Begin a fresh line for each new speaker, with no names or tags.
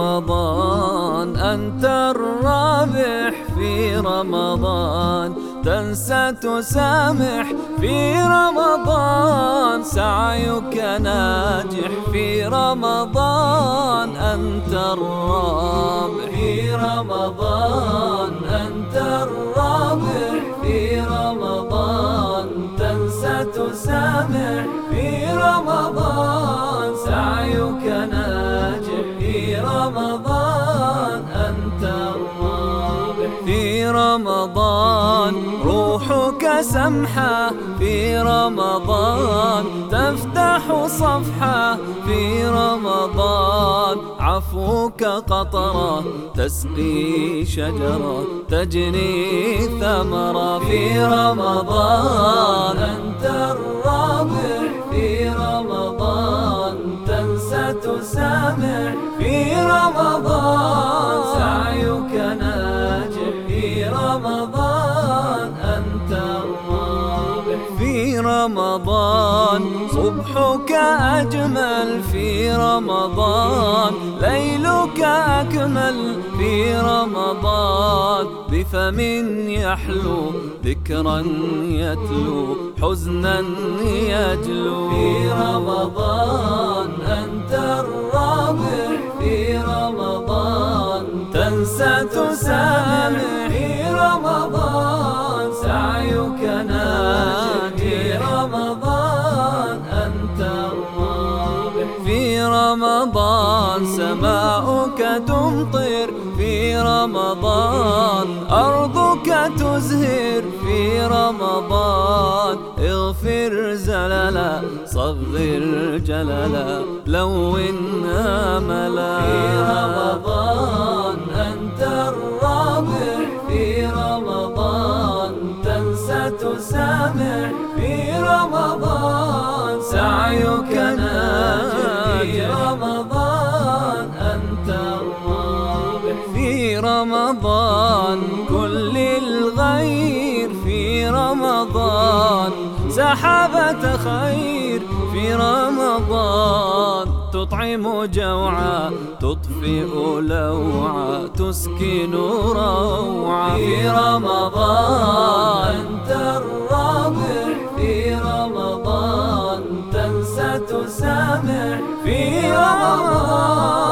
رمضان أنت الرابح في رمضان. تنسى تسامح في رمضان. سعيك ناجح في رمضان. أنت الرابح في رمضان. أنت الرابح في رمضان. تنسى تسامح في رمضان. سعيك ناجح في رمضان. أنت الرابح في رمضان. روحك سمحة في رمضان، تفتح صفحة في رمضان. عفوك قطرة، تسقي شجرة، تجني ثمرة في رمضان. أنت الرابح في رمضان، تنسى تسامح في رمضان. سعيك ناجح في رمضان. رمضان. صبحك أجمل في رمضان، ليلك أكمل في رمضان. بفم يحلو، ذكرا يتلو، حزنا يجلو. في رمضان، أنت الرابح. في رمضان، تنسى تسامح. رمضان، سماؤك تمطر في رمضان، أرضك تزهر في رمضان. اغفر زللا، صغر جللا لون آملا في رمضان. سامع في رمضان. سعيك ناجح في رمضان. أنت الرابح في رمضان. كل الغير في رمضان. سحابة خير في رمضان. تطعم جوعا، تطفئ لوعا، تسكن روعا. في رمضان أنت الرابح في رمضان تنسى تسامح. في رمضان في رمضان